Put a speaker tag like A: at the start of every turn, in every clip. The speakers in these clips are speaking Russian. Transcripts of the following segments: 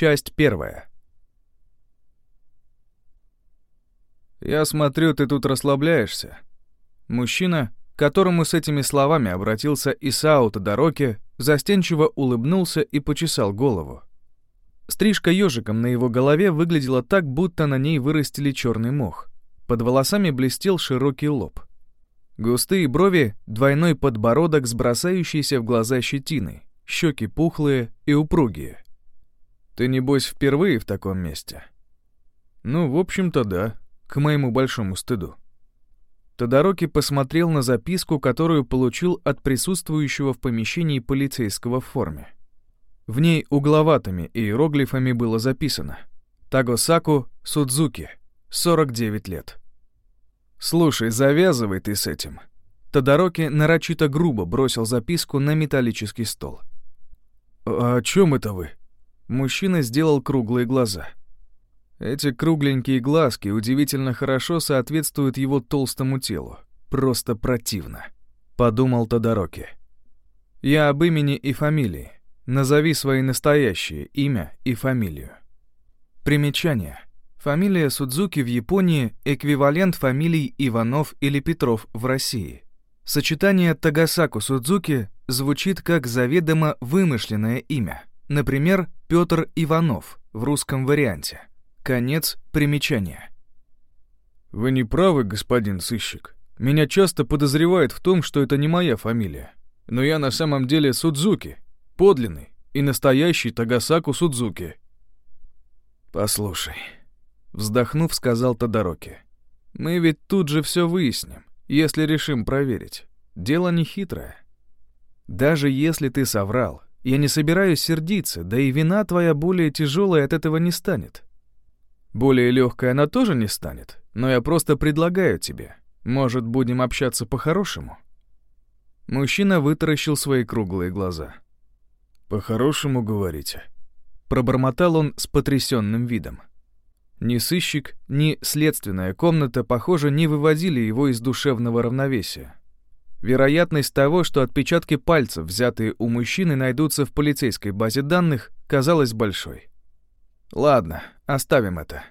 A: Часть первая. «Я смотрю, ты тут расслабляешься». Мужчина, к которому с этими словами обратился Исау Тодороки, застенчиво улыбнулся и почесал голову. Стрижка ежиком на его голове выглядела так, будто на ней вырастили черный мох. Под волосами блестел широкий лоб. Густые брови, двойной подбородок с бросающейся в глаза щетиной, щеки пухлые и упругие. «Ты, небось, впервые в таком месте?» «Ну, в общем-то, да», к моему большому стыду. Тодороки посмотрел на записку, которую получил от присутствующего в помещении полицейского в форме. В ней угловатыми иероглифами было записано «Тагосаку Судзуки, 49 лет». «Слушай, завязывай ты с этим». Тодороки нарочито грубо бросил записку на металлический стол. «А «О чем это вы?» Мужчина сделал круглые глаза – эти кругленькие глазки удивительно хорошо соответствуют его толстому телу. Просто противно. Подумал Тодороки. Я об имени и фамилии. Назови свои настоящие имя и фамилию. Примечание. Фамилия Судзуки в Японии – эквивалент фамилий Иванов или Петров в России. Сочетание Тагасаку Судзуки звучит как заведомо вымышленное имя. Например, Петр Иванов в русском варианте. Конец примечания. «Вы не правы, господин сыщик. Меня часто подозревают в том, что это не моя фамилия. Но я на самом деле Судзуки, подлинный и настоящий Тагасаку Судзуки». «Послушай», — вздохнув, сказал Тодороки. «Мы ведь тут же все выясним, если решим проверить. Дело не хитрое. Даже если ты соврал, я не собираюсь сердиться, да и вина твоя более тяжелая от этого не станет. Более легкой она тоже не станет, но я просто предлагаю тебе. Может, будем общаться по-хорошему?» Мужчина вытаращил свои круглые глаза. «По-хорошему, говорите?» Пробормотал он с потрясенным видом. Ни сыщик, ни следственная комната, похоже, не выводили его из душевного равновесия. Вероятность того, что отпечатки пальцев, взятые у мужчины, найдутся в полицейской базе данных, казалась большой. Ладно, оставим это.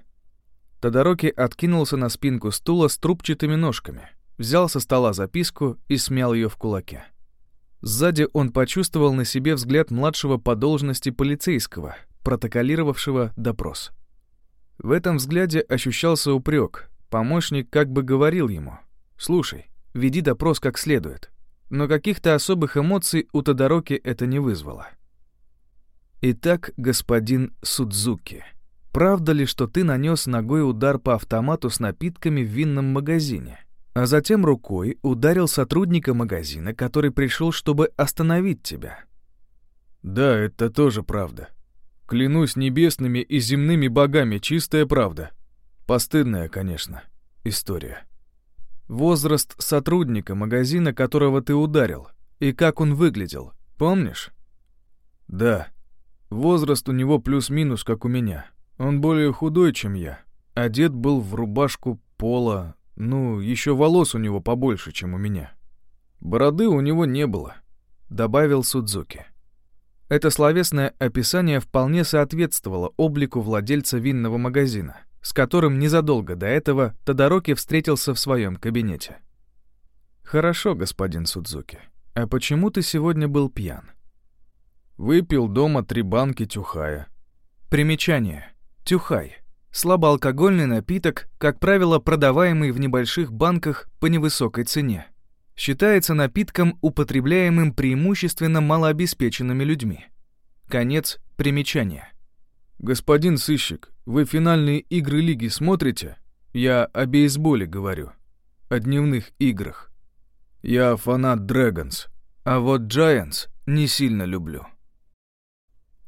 A: Тодороки откинулся на спинку стула с трубчатыми ножками, взял со стола записку и смял ее в кулаке. Сзади он почувствовал на себе взгляд младшего по должности полицейского, протоколировавшего допрос. В этом взгляде ощущался упрек. Помощник как бы говорил ему, «Слушай, веди допрос как следует». Но каких-то особых эмоций у Тодороки это не вызвало. Итак, господин Судзуки, правда ли, что ты нанес ногой удар по автомату с напитками в винном магазине, а затем рукой ударил сотрудника магазина, который пришел, чтобы остановить тебя? Да, это тоже правда. Клянусь небесными и земными богами, чистая правда. Постыдная, конечно, история. Возраст сотрудника магазина, которого ты ударил, и как он выглядел, помнишь? Да. Возраст у него плюс-минус, как у меня. Он более худой, чем я. Одет был в рубашку пола, ну, еще волос у него побольше, чем у меня. Бороды у него не было, добавил Судзуки. Это словесное описание вполне соответствовало облику владельца винного магазина, с которым незадолго до этого Тодороки встретился в своем кабинете. «Хорошо, господин Судзуки. А почему ты сегодня был пьян?» Выпил дома три банки тюхая. Примечание. Тюхай. Слабоалкогольный напиток, как правило, продаваемый в небольших банках по невысокой цене. Считается напитком, употребляемым преимущественно малообеспеченными людьми. Конец примечания. «Господин сыщик, вы финальные игры лиги смотрите? Я о бейсболе говорю. О дневных играх. Я фанат Dragons, а вот Giants не сильно люблю».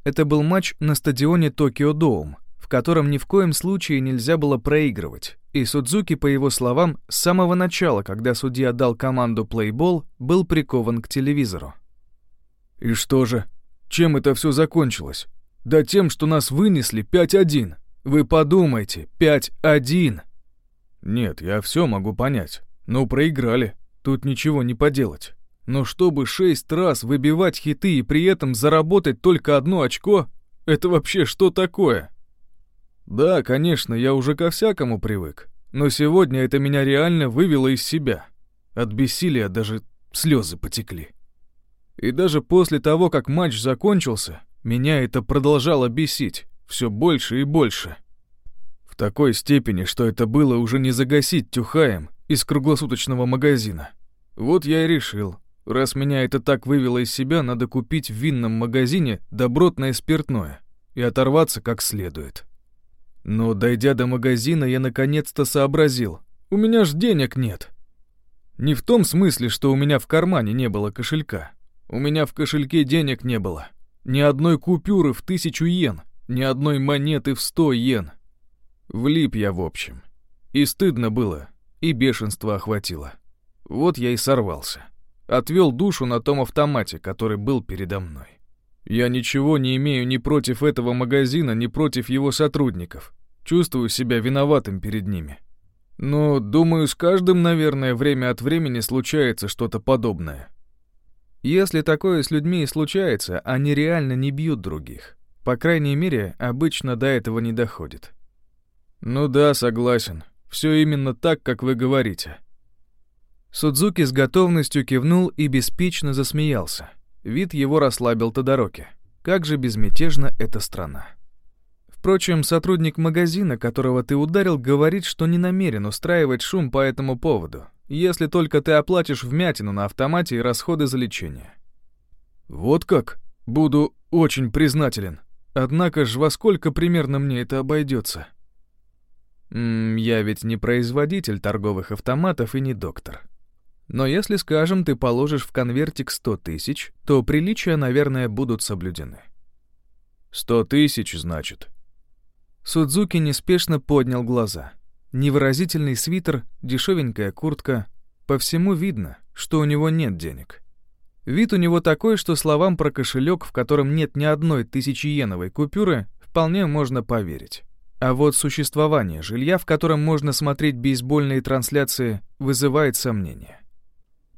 A: Это был матч на стадионе Токио Доум, в котором ни в коем случае нельзя было проигрывать, и Судзуки, по его словам, с самого начала, когда судья дал команду плейбол, был прикован к телевизору. «И что же? Чем это все закончилось? Да тем, что нас вынесли 5-1. Вы подумайте, 5-1!» «Нет, я все могу понять. Но проиграли. Тут ничего не поделать. Но чтобы шесть раз выбивать хиты и при этом заработать только одно очко, Это вообще что такое? Да, конечно, я уже ко всякому привык, но сегодня это меня реально вывело из себя. От бессилия даже слезы потекли. И даже после того, как матч закончился, меня это продолжало бесить все больше и больше. В такой степени, что это было уже не загасить тюхаем из круглосуточного магазина. Вот я и решил, раз меня это так вывело из себя, надо купить в винном магазине добротное спиртное и оторваться как следует. Но, дойдя до магазина, я наконец-то сообразил, у меня ж денег нет. Не в том смысле, что у меня в кармане не было кошелька. У меня в кошельке денег не было. Ни одной купюры в тысячу йен, ни одной монеты в сто йен. Влип я в общем. И стыдно было, и бешенство охватило. Вот я и сорвался. Отвел душу на том автомате, который был передо мной. Я ничего не имею ни против этого магазина, ни против его сотрудников. Чувствую себя виноватым перед ними. Но, думаю, с каждым, наверное, время от времени случается что-то подобное. Если такое с людьми и случается, они реально не бьют других. По крайней мере, обычно до этого не доходит. Ну да, согласен. Все именно так, как вы говорите. Судзуки с готовностью кивнул и беспечно засмеялся. Вид его расслабил Тодороки. Как же безмятежна эта страна. Впрочем, сотрудник магазина, которого ты ударил, говорит, что не намерен устраивать шум по этому поводу, если только ты оплатишь вмятину на автомате и расходы за лечение. Вот как? Буду очень признателен. Однако ж во сколько примерно мне это обойдется? М я ведь не производитель торговых автоматов и не доктор. Но если, скажем, ты положишь в конвертик 100 тысяч, то приличия, наверное, будут соблюдены. «Сто тысяч, значит?» Судзуки неспешно поднял глаза. Невыразительный свитер, дешевенькая куртка. По всему видно, что у него нет денег. Вид у него такой, что словам про кошелек, в котором нет ни одной тысячиеновой купюры, вполне можно поверить. А вот существование жилья, в котором можно смотреть бейсбольные трансляции, вызывает сомнения.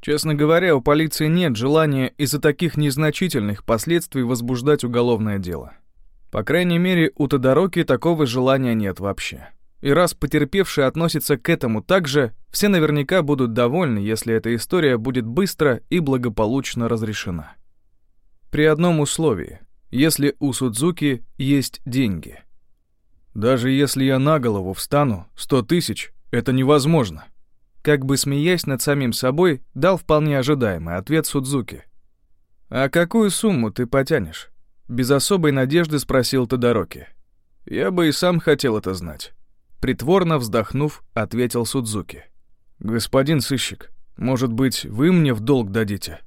A: Честно говоря, у полиции нет желания из-за таких незначительных последствий возбуждать уголовное дело. По крайней мере, у Тодороки такого желания нет вообще. И раз потерпевший относится к этому так же, все наверняка будут довольны, если эта история будет быстро и благополучно разрешена. При одном условии, если у Судзуки есть деньги. Даже если я на голову встану, сто тысяч — это невозможно. Как бы смеясь над самим собой, дал вполне ожидаемый ответ Судзуки. «А какую сумму ты потянешь?» Без особой надежды спросил Тодороки. «Я бы и сам хотел это знать». Притворно вздохнув, ответил Судзуки. «Господин сыщик, может быть, вы мне в долг дадите?»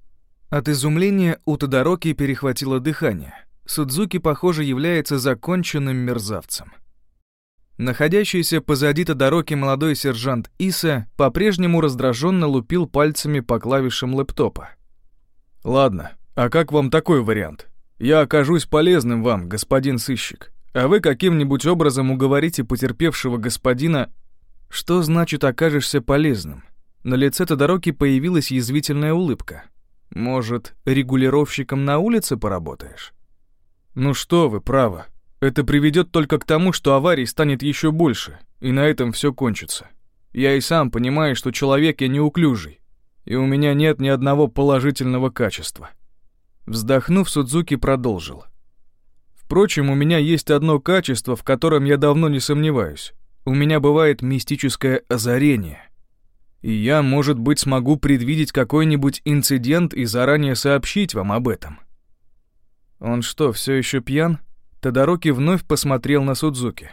A: От изумления у Тодороки перехватило дыхание. Судзуки, похоже, является законченным мерзавцем. Находящийся позади Тодороки молодой сержант Иса по-прежнему раздраженно лупил пальцами по клавишам лэптопа. «Ладно, а как вам такой вариант?» Я окажусь полезным вам, господин сыщик, а вы каким-нибудь образом уговорите потерпевшего господина... Что значит окажешься полезным? На лице Тодороки появилась язвительная улыбка. Может, регулировщиком на улице поработаешь? Ну что вы, право. Это приведет только к тому, что аварий станет еще больше, и на этом все кончится. Я и сам понимаю, что человек я неуклюжий, и у меня нет ни одного положительного качества. Вздохнув, Судзуки продолжил. Впрочем, у меня есть одно качество, в котором я давно не сомневаюсь. У меня бывает мистическое озарение. И я, может быть, смогу предвидеть какой-нибудь инцидент и заранее сообщить вам об этом. Он что, все еще пьян? Тодороки вновь посмотрел на Судзуки.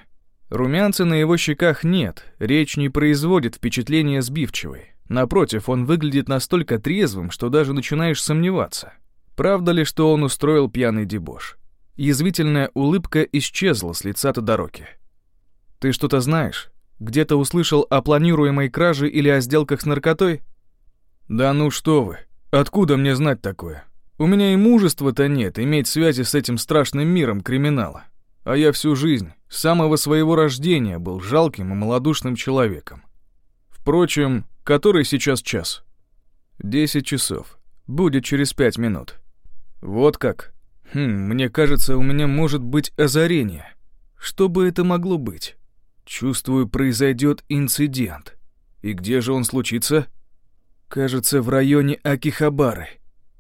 A: Румянца на его щеках нет, речь не производит впечатления сбивчивой. Напротив, он выглядит настолько трезвым, что даже начинаешь сомневаться — Правда ли, что он устроил пьяный дебош? Язвительная улыбка исчезла с лица Тодороки. «Ты что-то знаешь? Где-то услышал о планируемой краже или о сделках с наркотой?» «Да ну что вы! Откуда мне знать такое? У меня и мужества-то нет иметь связи с этим страшным миром криминала. А я всю жизнь, с самого своего рождения, был жалким и малодушным человеком. Впрочем, который сейчас час?» «Десять часов. Будет через пять минут. «Вот как? Хм, мне кажется, у меня может быть озарение. Что бы это могло быть? Чувствую, произойдет инцидент. И где же он случится? Кажется, в районе Акихабары.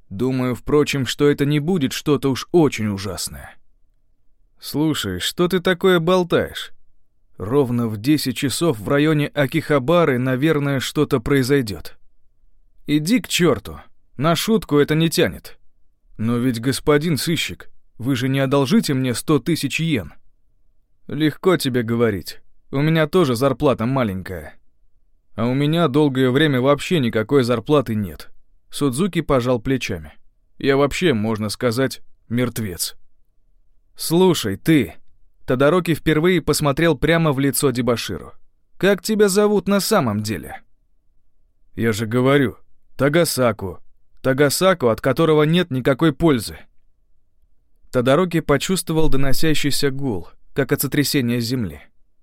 A: Думаю, впрочем, что это не будет что-то уж очень ужасное. Слушай, что ты такое болтаешь? Ровно в 10 часов в районе Акихабары, наверное, что-то произойдет. Иди к черту. На шутку это не тянет. Но ведь, господин сыщик, вы же не одолжите мне 100 тысяч йен. Легко тебе говорить. У меня тоже зарплата маленькая. А у меня долгое время вообще никакой зарплаты нет. Судзуки пожал плечами. Я вообще, можно сказать, мертвец. Слушай, ты. Тодороки впервые посмотрел прямо в лицо Дебаширу. Как тебя зовут на самом деле? Я же говорю, Тагасаку. Тагасаку, от которого нет никакой пользы. Тодороки почувствовал доносящийся гул, как от сотрясения земли.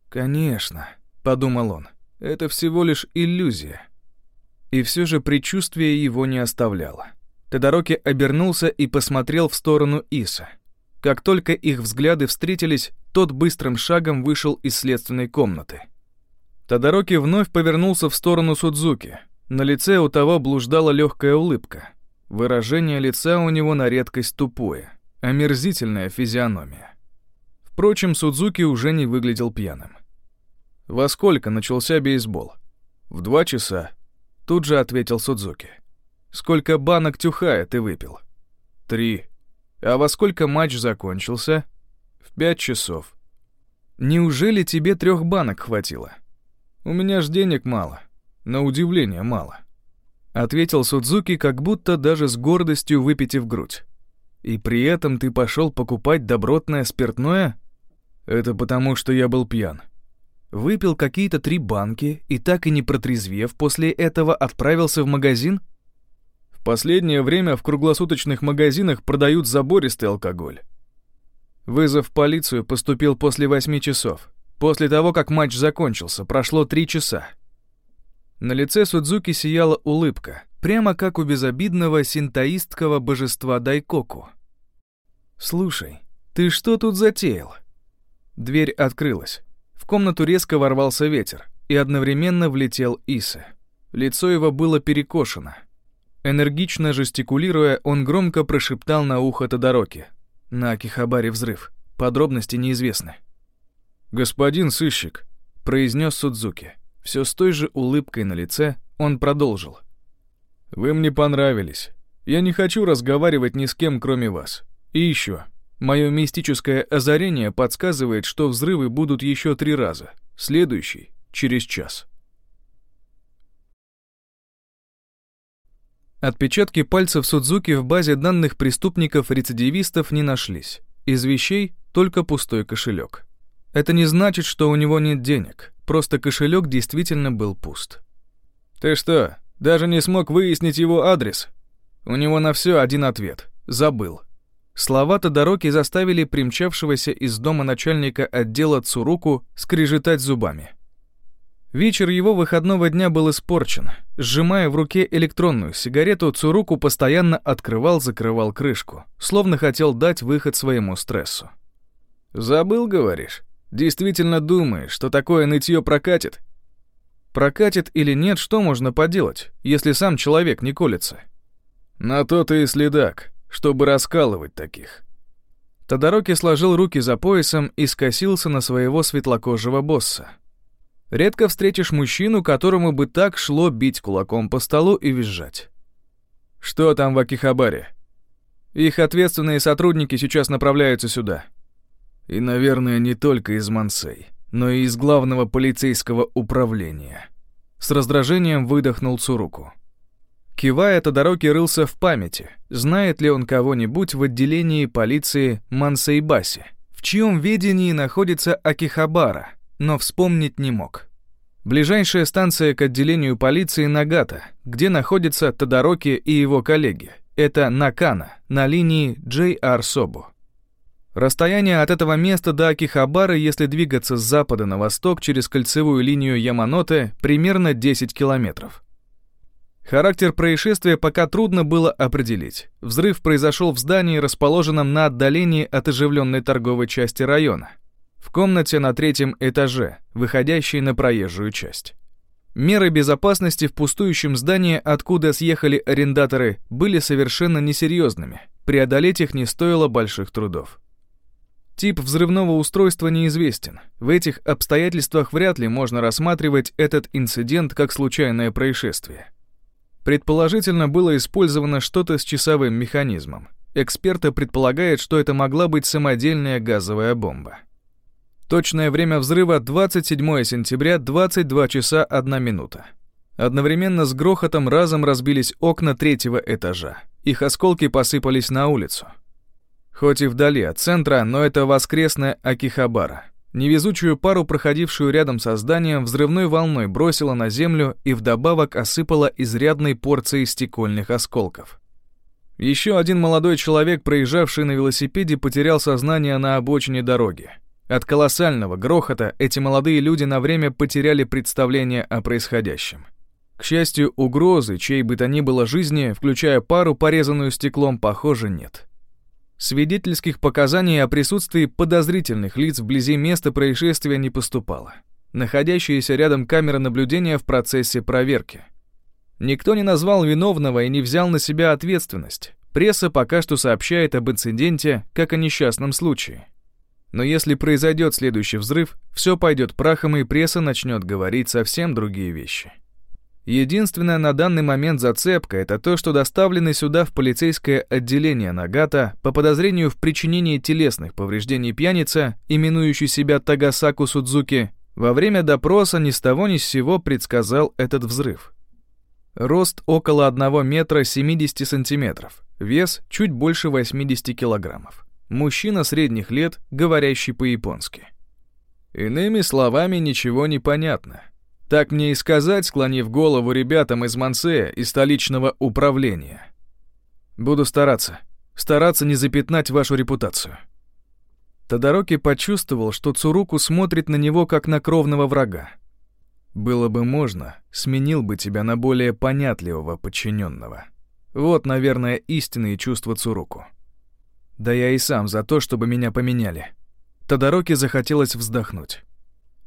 A: «Конечно», — подумал он, — «это всего лишь иллюзия». И все же предчувствие его не оставляло. Тодороки обернулся и посмотрел в сторону Иса. Как только их взгляды встретились, тот быстрым шагом вышел из следственной комнаты. Тодороки вновь повернулся в сторону Судзуки. На лице у того блуждала легкая улыбка. Выражение лица у него на редкость тупое, омерзительная физиономия. Впрочем, Судзуки уже не выглядел пьяным. «Во сколько начался бейсбол?» «В два часа», — тут же ответил Судзуки. «Сколько банок тюхая ты выпил?» «Три». «А во сколько матч закончился?» «В пять часов». «Неужели тебе трех банок хватило?» «У меня ж денег мало. На удивление мало». Ответил Судзуки, как будто даже с гордостью выпитив грудь. «И при этом ты пошел покупать добротное спиртное?» «Это потому, что я был пьян», выпил какие-то три банки и так и не протрезвев, после этого отправился в магазин? В последнее время в круглосуточных магазинах продают забористый алкоголь. Вызов в полицию поступил после восьми часов. После того, как матч закончился, прошло три часа. На лице Судзуки сияла улыбка, прямо как у безобидного синтоистского божества Дайкоку. «Слушай, ты что тут затеял?» Дверь открылась комнату резко ворвался ветер, и одновременно влетел Иса. Лицо его было перекошено. Энергично жестикулируя, он громко прошептал на ухо Тодороки. На Акихабаре взрыв. Подробности неизвестны. «Господин сыщик», — произнес Судзуки. Все с той же улыбкой на лице он продолжил. «Вы мне понравились. Я не хочу разговаривать ни с кем, кроме вас. И еще, Мое мистическое озарение подсказывает, что взрывы будут еще три раза. Следующий — через час. Отпечатки пальцев Судзуки в базе данных преступников-рецидивистов не нашлись. Из вещей только пустой кошелек. Это не значит, что у него нет денег, просто кошелек действительно был пуст. «Ты что, даже не смог выяснить его адрес?» У него на все один ответ — забыл. Слова Тодороки заставили примчавшегося из дома начальника отдела Цуруку скрежетать зубами. Вечер его выходного дня был испорчен. Сжимая в руке электронную сигарету, Цуруку постоянно открывал-закрывал крышку, словно хотел дать выход своему стрессу. «Забыл, говоришь? Действительно думаешь, что такое нытье прокатит?» Прокатит или нет, что можно поделать, если сам человек не колется? На то ты и следак чтобы раскалывать таких. Тодороки сложил руки за поясом и скосился на своего светлокожего босса. Редко встретишь мужчину, которому бы так шло бить кулаком по столу и визжать. Что там в Акихабаре? Их ответственные сотрудники сейчас направляются сюда. И, наверное, не только из Мансей, но и из главного полицейского управления. С раздражением выдохнул Цуруку. Кивая, Тодороки рылся в памяти, знает ли он кого-нибудь в отделении полиции Мансейбаси, в чьем ведении находится Акихабара, но вспомнить не мог. Ближайшая станция к отделению полиции Нагата, где находятся Тодороки и его коллеги. Это Накана, на линии JR Собу. Расстояние от этого места до Акихабары, если двигаться с запада на восток через кольцевую линию Яманоте, примерно 10 километров. Характер происшествия пока трудно было определить. Взрыв произошел в здании, расположенном на отдалении от оживленной торговой части района. В комнате на третьем этаже, выходящей на проезжую часть. Меры безопасности в пустующем здании, откуда съехали арендаторы, были совершенно несерьезными. Преодолеть их не стоило больших трудов. Тип взрывного устройства неизвестен. В этих обстоятельствах вряд ли можно рассматривать этот инцидент как случайное происшествие. Предположительно, было использовано что-то с часовым механизмом. Эксперты предполагают, что это могла быть самодельная газовая бомба. Точное время взрыва 27 сентября, 22 часа 1 минута. Одновременно с грохотом разом разбились окна третьего этажа. Их осколки посыпались на улицу. Хоть и вдали от центра, но это воскресная Акихабара. Невезучую пару, проходившую рядом со зданием, взрывной волной бросила на землю и вдобавок осыпала изрядной порцией стекольных осколков. Еще один молодой человек, проезжавший на велосипеде, потерял сознание на обочине дороги. От колоссального грохота эти молодые люди на время потеряли представление о происходящем. К счастью, угрозы, чьей бы то ни было жизни, включая пару, порезанную стеклом, похоже, нет. Свидетельских показаний о присутствии подозрительных лиц вблизи места происшествия не поступало. Находящаяся рядом камера наблюдения в процессе проверки. Никто не назвал виновного и не взял на себя ответственность. Пресса пока что сообщает об инциденте как о несчастном случае. Но если произойдет следующий взрыв, все пойдет прахом и пресса начнет говорить совсем другие вещи. Единственная на данный момент зацепка – это то, что доставленный сюда в полицейское отделение Нагата по подозрению в причинении телесных повреждений пьяница, именующий себя Тагасаку Судзуки, во время допроса ни с того ни с сего предсказал этот взрыв. Рост около 1 метра 70 сантиметров, вес чуть больше 80 килограммов. Мужчина средних лет, говорящий по-японски. Иными словами, ничего не понятно. Так мне и сказать, склонив голову ребятам из Мансея и столичного управления. Буду стараться. Стараться не запятнать вашу репутацию. Тодороки почувствовал, что Цуруку смотрит на него как на кровного врага. Было бы можно, сменил бы тебя на более понятливого подчиненного. Вот, наверное, истинные чувства Цуруку. Да я и сам за то, чтобы меня поменяли. Тодороки захотелось вздохнуть.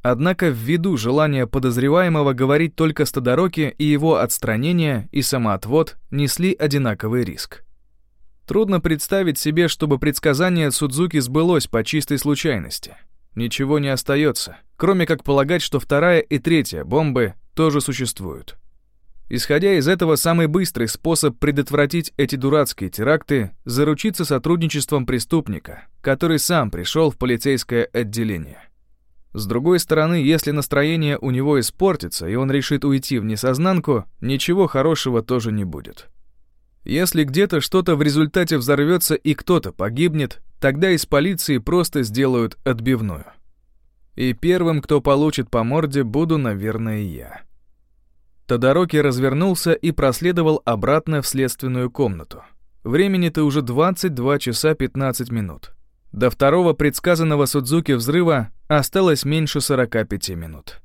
A: Однако ввиду желания подозреваемого говорить только с Тодороки и его отстранение и самоотвод несли одинаковый риск. Трудно представить себе, чтобы предсказание Судзуки сбылось по чистой случайности. Ничего не остается, кроме как полагать, что вторая и третья бомбы тоже существуют. Исходя из этого, самый быстрый способ предотвратить эти дурацкие теракты – заручиться сотрудничеством преступника, который сам пришел в полицейское отделение. С другой стороны, если настроение у него испортится, и он решит уйти в несознанку, ничего хорошего тоже не будет. Если где-то что-то в результате взорвется и кто-то погибнет, тогда из полиции просто сделают отбивную. И первым, кто получит по морде, буду, наверное, я. Тодороки развернулся и проследовал обратно в следственную комнату. Времени-то уже 22 часа 15 минут. До второго предсказанного Судзуки взрыва осталось меньше 45 минут.